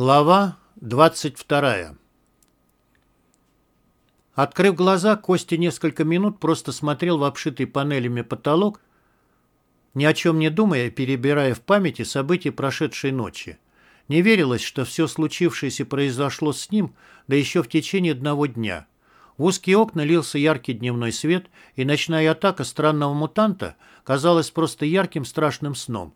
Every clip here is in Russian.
Глава 22 Открыв глаза, Костя несколько минут просто смотрел в обшитый панелями потолок, ни о чем не думая, перебирая в памяти события прошедшей ночи. Не верилось, что все случившееся произошло с ним, да еще в течение одного дня. В узкие окна лился яркий дневной свет, и ночная атака странного мутанта казалась просто ярким страшным сном.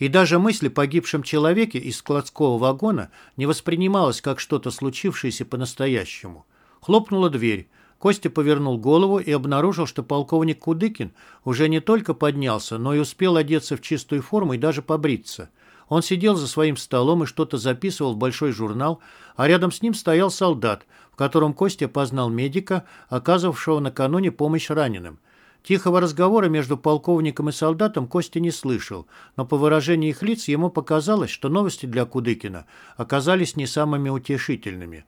И даже мысль о погибшем человеке из складского вагона не воспринималась как что-то случившееся по-настоящему. Хлопнула дверь. Костя повернул голову и обнаружил, что полковник Кудыкин уже не только поднялся, но и успел одеться в чистую форму и даже побриться. Он сидел за своим столом и что-то записывал в большой журнал, а рядом с ним стоял солдат, в котором Костя познал медика, оказывавшего накануне помощь раненым. Тихого разговора между полковником и солдатом Костя не слышал, но по выражению их лиц ему показалось, что новости для Кудыкина оказались не самыми утешительными.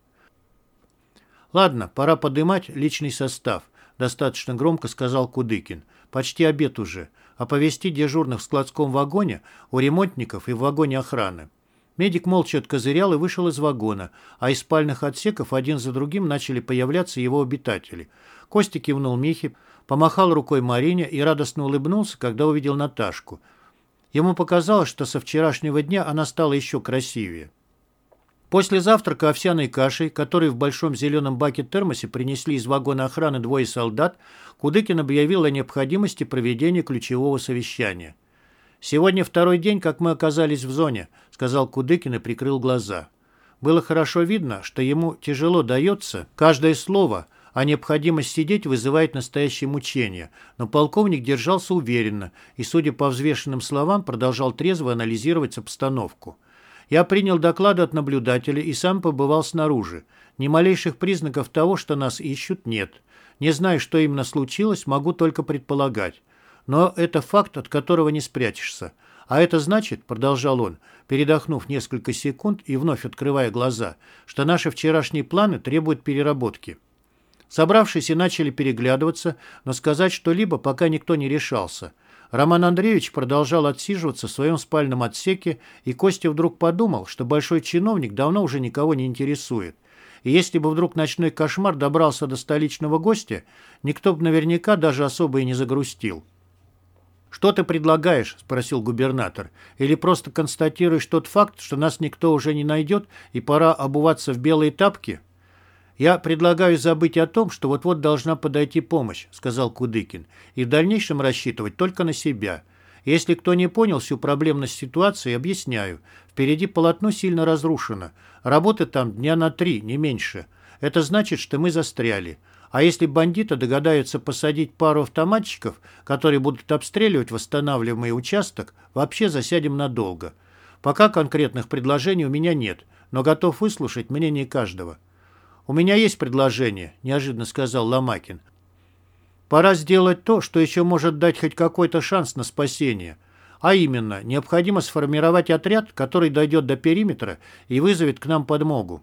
«Ладно, пора подымать личный состав», – достаточно громко сказал Кудыкин. «Почти обед уже. Оповести дежурных в складском вагоне, у ремонтников и в вагоне охраны». Медик молча откозырял и вышел из вагона, а из спальных отсеков один за другим начали появляться его обитатели. Костя кивнул Михе, помахал рукой Марине и радостно улыбнулся, когда увидел Наташку. Ему показалось, что со вчерашнего дня она стала еще красивее. После завтрака овсяной кашей, которой в большом зеленом баке-термосе принесли из вагона охраны двое солдат, Кудыкин объявил о необходимости проведения ключевого совещания. «Сегодня второй день, как мы оказались в зоне», — сказал Кудыкин и прикрыл глаза. Было хорошо видно, что ему тяжело дается каждое слово, а необходимость сидеть вызывает настоящее мучение. Но полковник держался уверенно и, судя по взвешенным словам, продолжал трезво анализировать обстановку. Я принял доклады от наблюдателей и сам побывал снаружи. Ни малейших признаков того, что нас ищут, нет. Не знаю, что именно случилось, могу только предполагать. Но это факт, от которого не спрячешься. А это значит, продолжал он, передохнув несколько секунд и вновь открывая глаза, что наши вчерашние планы требуют переработки. Собравшиеся начали переглядываться, но сказать что-либо пока никто не решался. Роман Андреевич продолжал отсиживаться в своем спальном отсеке, и Костя вдруг подумал, что большой чиновник давно уже никого не интересует. И если бы вдруг ночной кошмар добрался до столичного гостя, никто бы наверняка даже особо и не загрустил. «Что ты предлагаешь?» – спросил губернатор. «Или просто констатируешь тот факт, что нас никто уже не найдет и пора обуваться в белые тапки?» «Я предлагаю забыть о том, что вот-вот должна подойти помощь», — сказал Кудыкин, «и в дальнейшем рассчитывать только на себя. Если кто не понял всю проблемность ситуации, объясняю. Впереди полотно сильно разрушено. Работы там дня на три, не меньше. Это значит, что мы застряли. А если бандиты догадаются посадить пару автоматчиков, которые будут обстреливать восстанавливаемый участок, вообще засядем надолго. Пока конкретных предложений у меня нет, но готов выслушать мнение каждого». «У меня есть предложение», – неожиданно сказал Ломакин. «Пора сделать то, что еще может дать хоть какой-то шанс на спасение. А именно, необходимо сформировать отряд, который дойдет до периметра и вызовет к нам подмогу».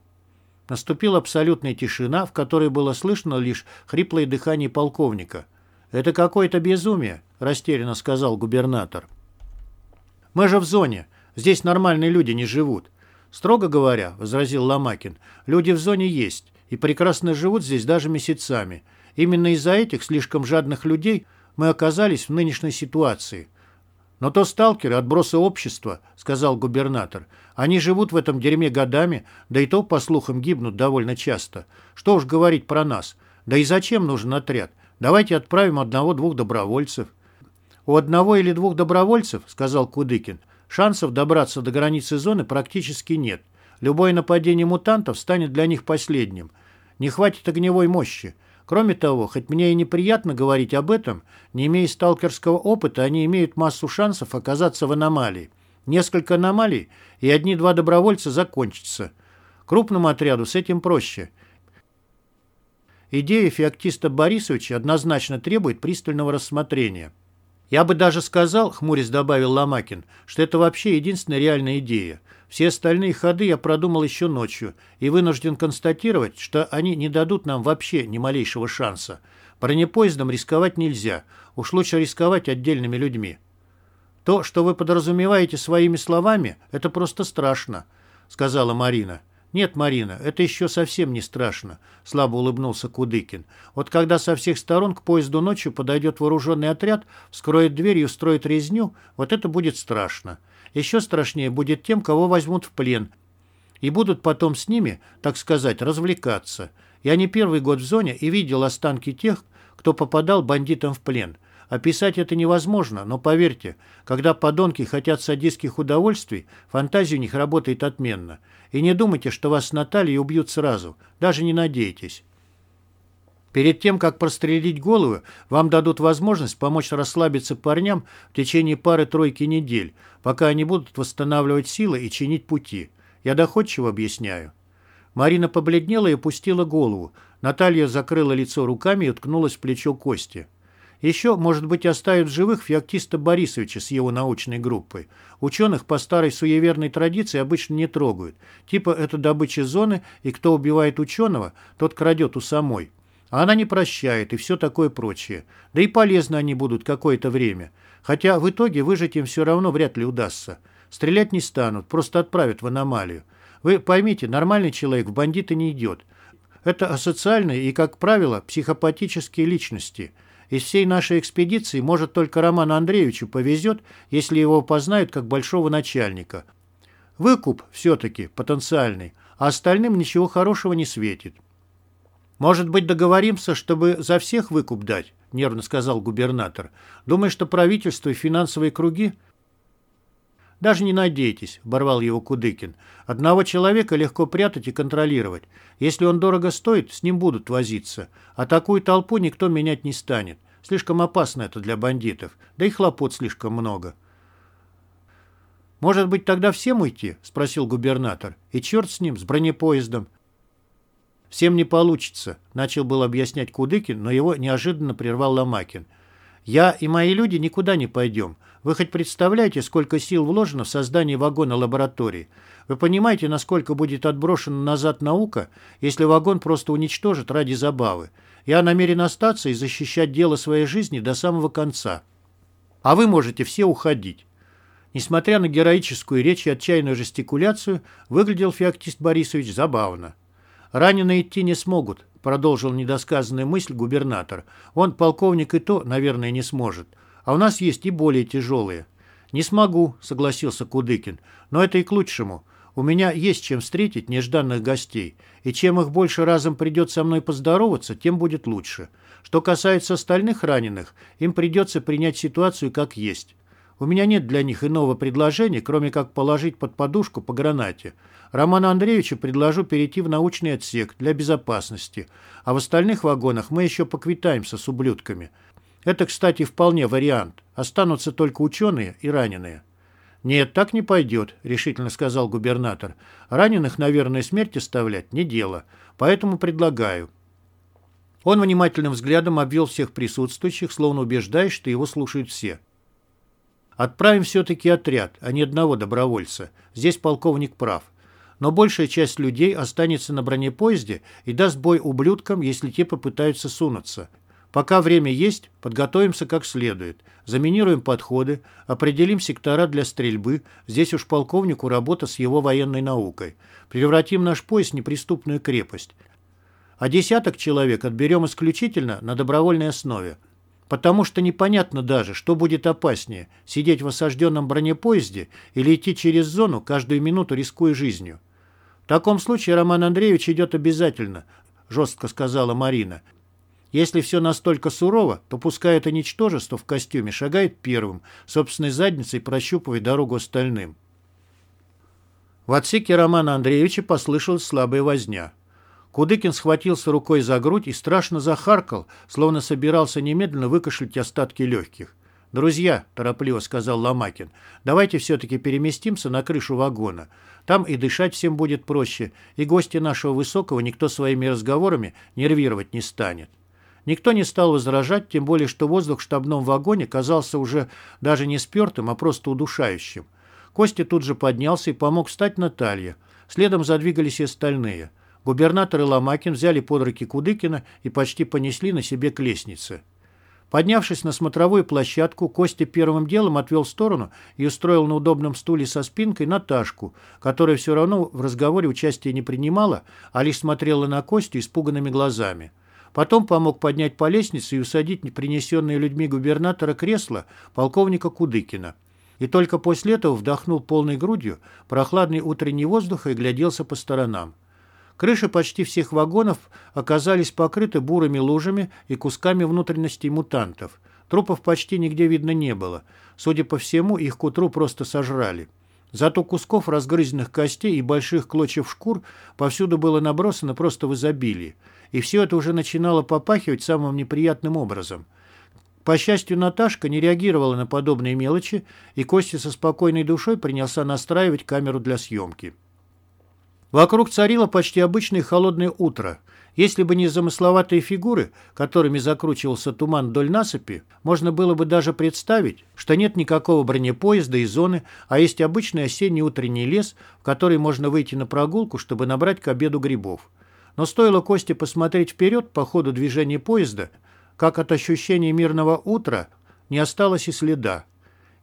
Наступила абсолютная тишина, в которой было слышно лишь хриплое дыхание полковника. «Это какое-то безумие», – растерянно сказал губернатор. «Мы же в зоне. Здесь нормальные люди не живут. «Строго говоря», — возразил Ломакин, — «люди в зоне есть и прекрасно живут здесь даже месяцами. Именно из-за этих слишком жадных людей мы оказались в нынешней ситуации». «Но то сталкеры, отбросы общества», — сказал губернатор. «Они живут в этом дерьме годами, да и то, по слухам, гибнут довольно часто. Что уж говорить про нас. Да и зачем нужен отряд? Давайте отправим одного-двух добровольцев». «У одного или двух добровольцев, — сказал Кудыкин, Шансов добраться до границы зоны практически нет. Любое нападение мутантов станет для них последним. Не хватит огневой мощи. Кроме того, хоть мне и неприятно говорить об этом, не имея сталкерского опыта, они имеют массу шансов оказаться в аномалии. Несколько аномалий, и одни-два добровольца закончатся. Крупному отряду с этим проще. Идея феоктиста Борисовича однозначно требует пристального рассмотрения. «Я бы даже сказал, — хмурясь добавил Ломакин, — что это вообще единственная реальная идея. Все остальные ходы я продумал еще ночью и вынужден констатировать, что они не дадут нам вообще ни малейшего шанса. Бронепоездом рисковать нельзя, уж лучше рисковать отдельными людьми. То, что вы подразумеваете своими словами, это просто страшно. сказала Марина. «Нет, Марина, это еще совсем не страшно», — слабо улыбнулся Кудыкин. «Вот когда со всех сторон к поезду ночью подойдет вооруженный отряд, вскроет дверь и устроит резню, вот это будет страшно. Еще страшнее будет тем, кого возьмут в плен, и будут потом с ними, так сказать, развлекаться. Я не первый год в зоне и видел останки тех, кто попадал бандитам в плен. Описать это невозможно, но поверьте, когда подонки хотят садистских удовольствий, фантазия у них работает отменно. И не думайте, что вас с Натальей убьют сразу, даже не надейтесь. Перед тем, как прострелить голову, вам дадут возможность помочь расслабиться парням в течение пары-тройки недель, пока они будут восстанавливать силы и чинить пути. Я доходчиво объясняю. Марина побледнела и опустила голову. Наталья закрыла лицо руками и уткнулась в плечо Кости. Еще, может быть, оставят в живых Феоктиста Борисовича с его научной группой. Ученых по старой суеверной традиции обычно не трогают. Типа это добыча зоны, и кто убивает ученого, тот крадет у самой. А она не прощает и все такое прочее. Да и полезны они будут какое-то время. Хотя в итоге выжить им все равно вряд ли удастся. Стрелять не станут, просто отправят в аномалию. Вы поймите, нормальный человек в бандиты не идет. Это асоциальные и, как правило, психопатические личности. Из всей нашей экспедиции, может, только Роману Андреевичу повезет, если его познают как большого начальника. Выкуп все-таки потенциальный, а остальным ничего хорошего не светит. «Может быть, договоримся, чтобы за всех выкуп дать?» – нервно сказал губернатор. «Думаешь, что правительство и финансовые круги – «Даже не надейтесь», — оборвал его Кудыкин. «Одного человека легко прятать и контролировать. Если он дорого стоит, с ним будут возиться. А такую толпу никто менять не станет. Слишком опасно это для бандитов. Да и хлопот слишком много». «Может быть, тогда всем уйти?» — спросил губернатор. «И черт с ним, с бронепоездом». «Всем не получится», — начал был объяснять Кудыкин, но его неожиданно прервал Ломакин. «Я и мои люди никуда не пойдем. Вы хоть представляете, сколько сил вложено в создание вагона лаборатории? Вы понимаете, насколько будет отброшена назад наука, если вагон просто уничтожит ради забавы? Я намерен остаться и защищать дело своей жизни до самого конца. А вы можете все уходить. Несмотря на героическую речь и отчаянную жестикуляцию, выглядел Феоктист Борисович забавно. Раненые идти не смогут, продолжил недосказанную мысль губернатор. Он, полковник, и то, наверное, не сможет. А у нас есть и более тяжелые. Не смогу, согласился Кудыкин, но это и к лучшему. У меня есть чем встретить нежданных гостей, и чем их больше разом придет со мной поздороваться, тем будет лучше. Что касается остальных раненых, им придется принять ситуацию как есть. У меня нет для них иного предложения, кроме как положить под подушку по гранате. Роману Андреевичу предложу перейти в научный отсек для безопасности, а в остальных вагонах мы еще поквитаемся с ублюдками. Это, кстати, вполне вариант. Останутся только ученые и раненые. «Нет, так не пойдет», — решительно сказал губернатор. «Раненых, наверное, смерть оставлять не дело, поэтому предлагаю». Он внимательным взглядом обвел всех присутствующих, словно убеждаясь, что его слушают все. «Отправим все-таки отряд, а не одного добровольца. Здесь полковник прав. Но большая часть людей останется на бронепоезде и даст бой ублюдкам, если те попытаются сунуться. Пока время есть, подготовимся как следует. Заминируем подходы, определим сектора для стрельбы. Здесь уж полковнику работа с его военной наукой. Превратим наш пояс в неприступную крепость. А десяток человек отберем исключительно на добровольной основе. Потому что непонятно даже, что будет опаснее – сидеть в осажденном бронепоезде или идти через зону, каждую минуту рискуя жизнью. В таком случае Роман Андреевич идет обязательно, жестко сказала Марина. Если все настолько сурово, то пускай это ничтожество в костюме шагает первым, собственной задницей прощупывая дорогу остальным. В отсеке Романа Андреевича послышалась слабая возня. Кудыкин схватился рукой за грудь и страшно захаркал, словно собирался немедленно выкашлять остатки легких. «Друзья», — торопливо сказал Ломакин, — «давайте все-таки переместимся на крышу вагона. Там и дышать всем будет проще, и гости нашего Высокого никто своими разговорами нервировать не станет». Никто не стал возражать, тем более, что воздух в штабном вагоне казался уже даже не спертым, а просто удушающим. Костя тут же поднялся и помог встать Наталье. Следом задвигались и остальные. Губернатор и Ломакин взяли под руки Кудыкина и почти понесли на себе к лестнице. Поднявшись на смотровую площадку, Костя первым делом отвел в сторону и устроил на удобном стуле со спинкой Наташку, которая все равно в разговоре участия не принимала, а лишь смотрела на Костю испуганными глазами. Потом помог поднять по лестнице и усадить принесенные людьми губернатора кресло полковника Кудыкина. И только после этого вдохнул полной грудью прохладный утренний воздух и гляделся по сторонам. Крыши почти всех вагонов оказались покрыты бурыми лужами и кусками внутренностей мутантов. Трупов почти нигде видно не было. Судя по всему, их к утру просто сожрали. Зато кусков разгрызенных костей и больших клочьев шкур повсюду было набросано просто в изобилии. И все это уже начинало попахивать самым неприятным образом. По счастью, Наташка не реагировала на подобные мелочи, и Костя со спокойной душой принялся настраивать камеру для съемки. Вокруг царило почти обычное холодное утро. Если бы не замысловатые фигуры, которыми закручивался туман вдоль насыпи, можно было бы даже представить, что нет никакого бронепоезда и зоны, а есть обычный осенний утренний лес, в который можно выйти на прогулку, чтобы набрать к обеду грибов. Но стоило Косте посмотреть вперед по ходу движения поезда, как от ощущения мирного утра не осталось и следа.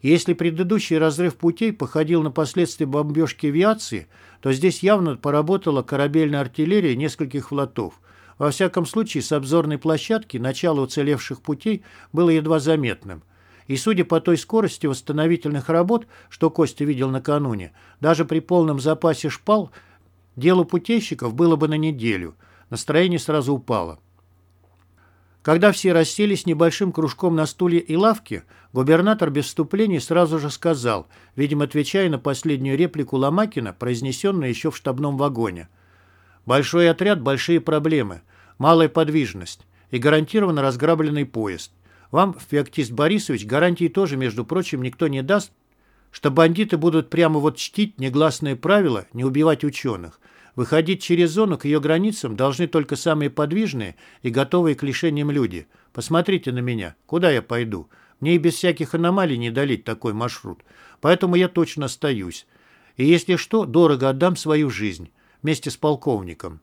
Если предыдущий разрыв путей походил на последствия бомбежки авиации, то здесь явно поработала корабельная артиллерия нескольких флотов. Во всяком случае, с обзорной площадки начало уцелевших путей было едва заметным. И судя по той скорости восстановительных работ, что Костя видел накануне, даже при полном запасе шпал, делу путейщиков было бы на неделю. Настроение сразу упало. Когда все расселись небольшим кружком на стуле и лавке, губернатор без вступлений сразу же сказал, видимо, отвечая на последнюю реплику Ломакина, произнесенную еще в штабном вагоне. «Большой отряд, большие проблемы, малая подвижность и гарантированно разграбленный поезд. Вам, Феоктист Борисович, гарантии тоже, между прочим, никто не даст, что бандиты будут прямо вот чтить негласные правила не убивать ученых. Выходить через зону к ее границам должны только самые подвижные и готовые к лишениям люди. Посмотрите на меня. Куда я пойду? Мне и без всяких аномалий не долить такой маршрут. Поэтому я точно остаюсь. И если что, дорого отдам свою жизнь. Вместе с полковником.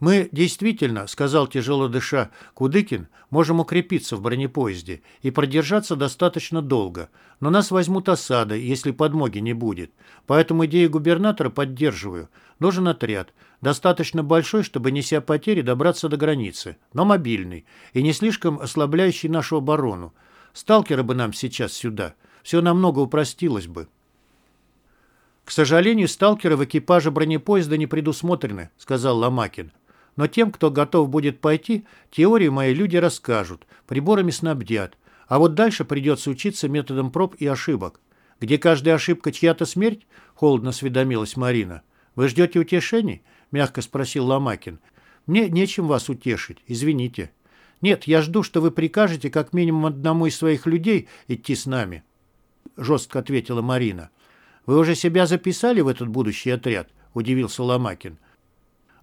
«Мы действительно, — сказал тяжело дыша Кудыкин, — можем укрепиться в бронепоезде и продержаться достаточно долго, но нас возьмут осадой, если подмоги не будет. Поэтому идею губернатора поддерживаю. Нужен отряд, достаточно большой, чтобы, неся потери, добраться до границы, но мобильный и не слишком ослабляющий нашу оборону. Сталкеры бы нам сейчас сюда. Все намного упростилось бы». «К сожалению, сталкеры в экипаже бронепоезда не предусмотрены», — сказал Ломакин. Но тем, кто готов будет пойти, теорию мои люди расскажут, приборами снабдят. А вот дальше придется учиться методом проб и ошибок. Где каждая ошибка чья-то смерть? Холодно осведомилась Марина. Вы ждете утешений? Мягко спросил Ломакин. Мне нечем вас утешить, извините. Нет, я жду, что вы прикажете как минимум одному из своих людей идти с нами. Жестко ответила Марина. Вы уже себя записали в этот будущий отряд? Удивился Ломакин.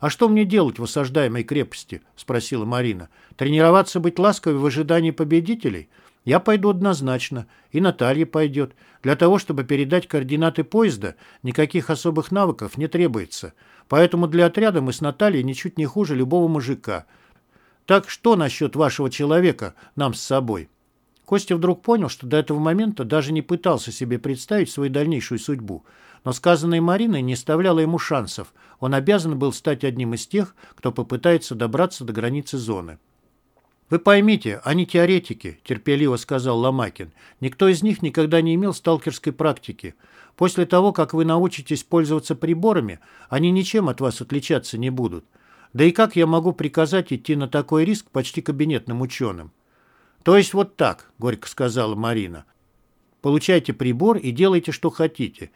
«А что мне делать в осаждаемой крепости?» – спросила Марина. «Тренироваться быть ласковой в ожидании победителей? Я пойду однозначно, и Наталья пойдет. Для того, чтобы передать координаты поезда, никаких особых навыков не требуется. Поэтому для отряда мы с Натальей ничуть не хуже любого мужика. Так что насчет вашего человека нам с собой?» Костя вдруг понял, что до этого момента даже не пытался себе представить свою дальнейшую судьбу – но сказанное Мариной не оставляло ему шансов. Он обязан был стать одним из тех, кто попытается добраться до границы зоны. «Вы поймите, они теоретики», – терпеливо сказал Ломакин. «Никто из них никогда не имел сталкерской практики. После того, как вы научитесь пользоваться приборами, они ничем от вас отличаться не будут. Да и как я могу приказать идти на такой риск почти кабинетным ученым?» «То есть вот так», – горько сказала Марина. «Получайте прибор и делайте, что хотите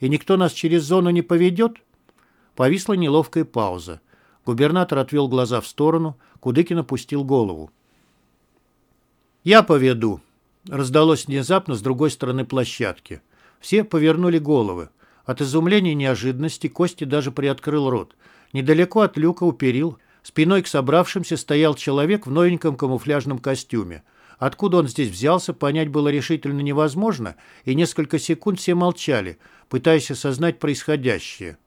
и никто нас через зону не поведет?» Повисла неловкая пауза. Губернатор отвел глаза в сторону, Кудыкин опустил голову. «Я поведу», — раздалось внезапно с другой стороны площадки. Все повернули головы. От изумления и неожиданности Кости даже приоткрыл рот. Недалеко от люка у перил, спиной к собравшимся стоял человек в новеньком камуфляжном костюме. Откуда он здесь взялся, понять было решительно невозможно, и несколько секунд все молчали, пытаясь осознать происходящее.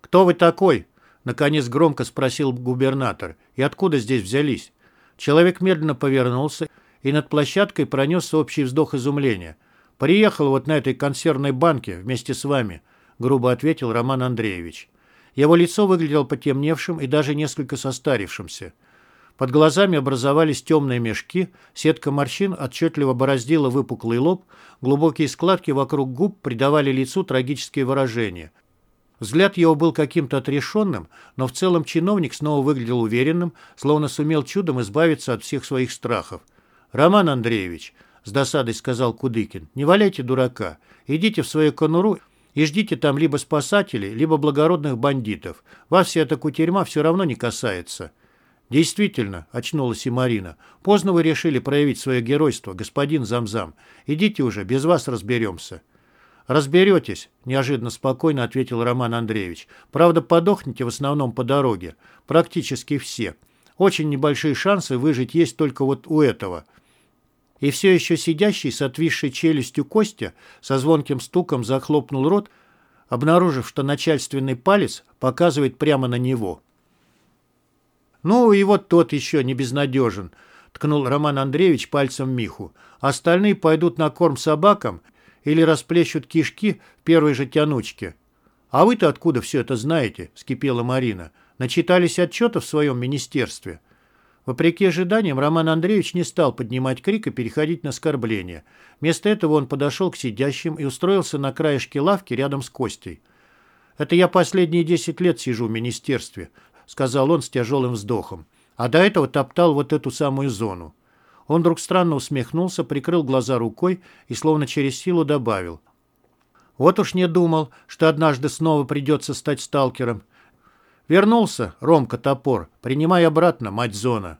«Кто вы такой?» — наконец громко спросил губернатор. «И откуда здесь взялись? Человек медленно повернулся, и над площадкой пронесся общий вздох изумления. «Приехал вот на этой консервной банке вместе с вами», — грубо ответил Роман Андреевич. Его лицо выглядело потемневшим и даже несколько состарившимся. Под глазами образовались темные мешки, сетка морщин отчетливо бороздила выпуклый лоб, глубокие складки вокруг губ придавали лицу трагические выражения. Взгляд его был каким-то отрешенным, но в целом чиновник снова выглядел уверенным, словно сумел чудом избавиться от всех своих страхов. «Роман Андреевич», — с досадой сказал Кудыкин, — «не валяйте дурака. Идите в свою конуру и ждите там либо спасателей, либо благородных бандитов. Вас вся эта кутерьма все равно не касается». «Действительно», — очнулась и Марина, — «поздно вы решили проявить свое геройство, господин Замзам. Идите уже, без вас разберемся». «Разберетесь», — неожиданно спокойно ответил Роман Андреевич. «Правда, подохнете в основном по дороге. Практически все. Очень небольшие шансы выжить есть только вот у этого». И все еще сидящий с отвисшей челюстью Костя со звонким стуком захлопнул рот, обнаружив, что начальственный палец показывает прямо на него. «Ну и вот тот еще не безнадежен», — ткнул Роман Андреевич пальцем Миху. «Остальные пойдут на корм собакам или расплещут кишки в первой же тянучке». «А вы-то откуда все это знаете?» — вскипела Марина. «Начитались отчетов в своем министерстве?» Вопреки ожиданиям, Роман Андреевич не стал поднимать крик и переходить на оскорбление. Вместо этого он подошел к сидящим и устроился на краешке лавки рядом с Костей. «Это я последние десять лет сижу в министерстве», — сказал он с тяжелым вздохом. «А до этого топтал вот эту самую зону». Он вдруг странно усмехнулся, прикрыл глаза рукой и словно через силу добавил. «Вот уж не думал, что однажды снова придется стать сталкером. «Вернулся, Ромка Топор. Принимай обратно, мать зона».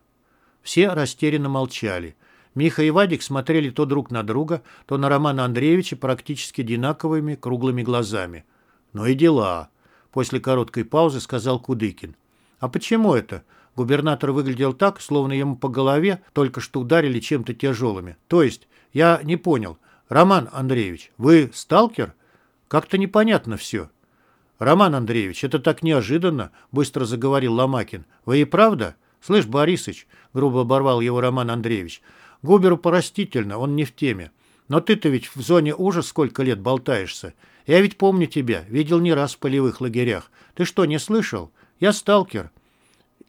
Все растерянно молчали. Миха и Вадик смотрели то друг на друга, то на Романа Андреевича практически одинаковыми круглыми глазами. «Ну и дела», — после короткой паузы сказал Кудыкин. «А почему это?» Губернатор выглядел так, словно ему по голове только что ударили чем-то тяжелыми. То есть, я не понял. Роман Андреевич, вы сталкер? Как-то непонятно все. «Роман Андреевич, это так неожиданно», — быстро заговорил Ломакин. «Вы и правда?» «Слышь, Борисыч», — грубо оборвал его Роман Андреевич, «Губеру порастительно, он не в теме. Но ты-то ведь в зоне ужас сколько лет болтаешься. Я ведь помню тебя, видел не раз в полевых лагерях. Ты что, не слышал? Я сталкер.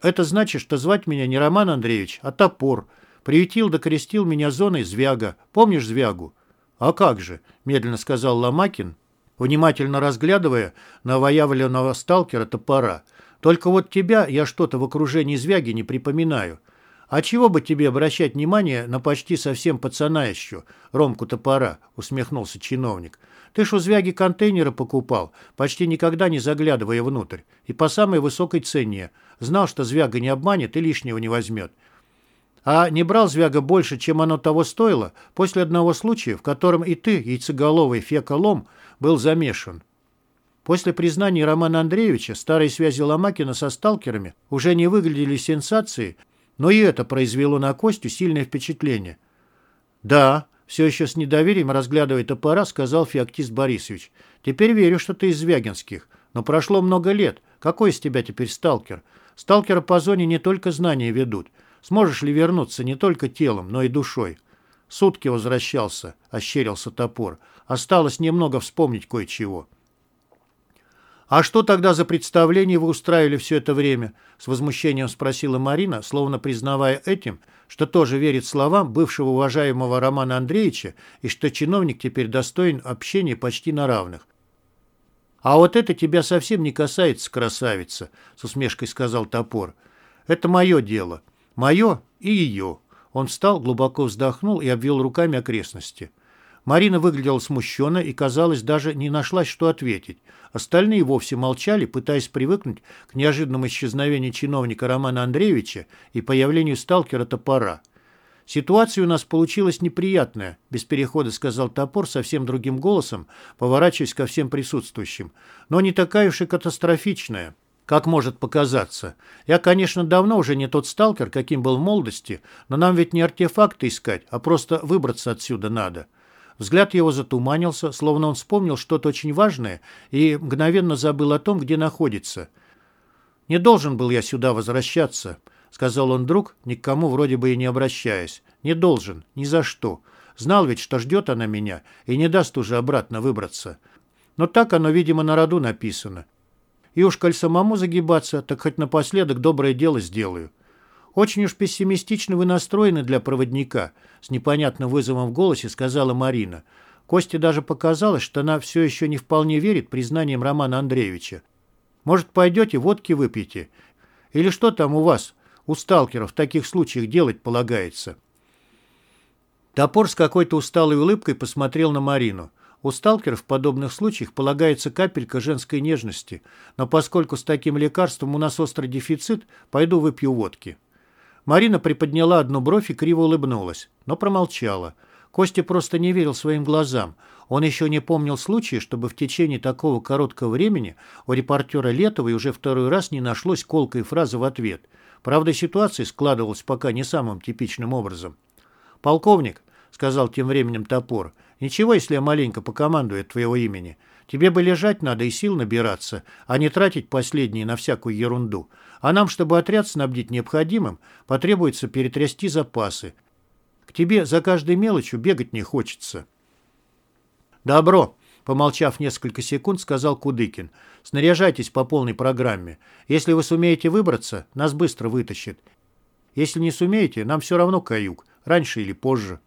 Это значит, что звать меня не Роман Андреевич, а Топор. Приютил да меня зоной Звяга. Помнишь Звягу?» «А как же», — медленно сказал Ломакин, внимательно разглядывая новоявленного сталкера топора. «Только вот тебя я что-то в окружении звяги не припоминаю. А чего бы тебе обращать внимание на почти совсем пацана еще, Ромку топора?» — усмехнулся чиновник. «Ты ж у звяги контейнеры покупал, почти никогда не заглядывая внутрь, и по самой высокой цене. Знал, что звяга не обманет и лишнего не возьмет. А не брал Звяга больше, чем оно того стоило, после одного случая, в котором и ты, яйцеголовый фекалом, был замешан. После признания Романа Андреевича старые связи Ломакина со сталкерами уже не выглядели сенсацией, но и это произвело на Костю сильное впечатление. «Да», — все еще с недоверием разглядывая топора, сказал Феоктист Борисович. «Теперь верю, что ты из Звягинских. Но прошло много лет. Какой из тебя теперь сталкер? Сталкеры по зоне не только знания ведут. Сможешь ли вернуться не только телом, но и душой?» Сутки возвращался, ощерился топор. Осталось немного вспомнить кое-чего. «А что тогда за представление вы устраивали все это время?» С возмущением спросила Марина, словно признавая этим, что тоже верит словам бывшего уважаемого Романа Андреевича и что чиновник теперь достоин общения почти на равных. «А вот это тебя совсем не касается, красавица», — с усмешкой сказал топор. «Это мое дело. Мое и ее». Он встал, глубоко вздохнул и обвел руками окрестности. Марина выглядела смущенно и, казалось, даже не нашлась, что ответить. Остальные вовсе молчали, пытаясь привыкнуть к неожиданному исчезновению чиновника Романа Андреевича и появлению сталкера топора. «Ситуация у нас получилась неприятная», — без перехода сказал топор совсем другим голосом, поворачиваясь ко всем присутствующим. «Но не такая уж и катастрофичная» как может показаться. Я, конечно, давно уже не тот сталкер, каким был в молодости, но нам ведь не артефакты искать, а просто выбраться отсюда надо. Взгляд его затуманился, словно он вспомнил что-то очень важное и мгновенно забыл о том, где находится. «Не должен был я сюда возвращаться», — сказал он друг, ни к кому вроде бы и не обращаясь. «Не должен, ни за что. Знал ведь, что ждет она меня и не даст уже обратно выбраться. Но так оно, видимо, на роду написано. И уж коль самому загибаться, так хоть напоследок доброе дело сделаю. Очень уж пессимистично вы настроены для проводника, с непонятным вызовом в голосе сказала Марина. Косте даже показалось, что она все еще не вполне верит признаниям Романа Андреевича. Может, пойдете, водки выпьете? Или что там у вас, у сталкеров, в таких случаях делать полагается?» Топор с какой-то усталой улыбкой посмотрел на Марину. У сталкеров в подобных случаях полагается капелька женской нежности, но поскольку с таким лекарством у нас острый дефицит, пойду выпью водки. Марина приподняла одну бровь и криво улыбнулась, но промолчала. Костя просто не верил своим глазам. Он еще не помнил случая, чтобы в течение такого короткого времени у репортера Летовой уже второй раз не нашлось колкой фразы в ответ. Правда, ситуация складывалась пока не самым типичным образом. «Полковник», — сказал тем временем топор, — «ничего, если я маленько покомандую от твоего имени. Тебе бы лежать надо и сил набираться, а не тратить последние на всякую ерунду. А нам, чтобы отряд снабдить необходимым, потребуется перетрясти запасы. К тебе за каждой мелочью бегать не хочется». «Добро», — помолчав несколько секунд, сказал Кудыкин. «Снаряжайтесь по полной программе. Если вы сумеете выбраться, нас быстро вытащит. Если не сумеете, нам все равно каюк, раньше или позже».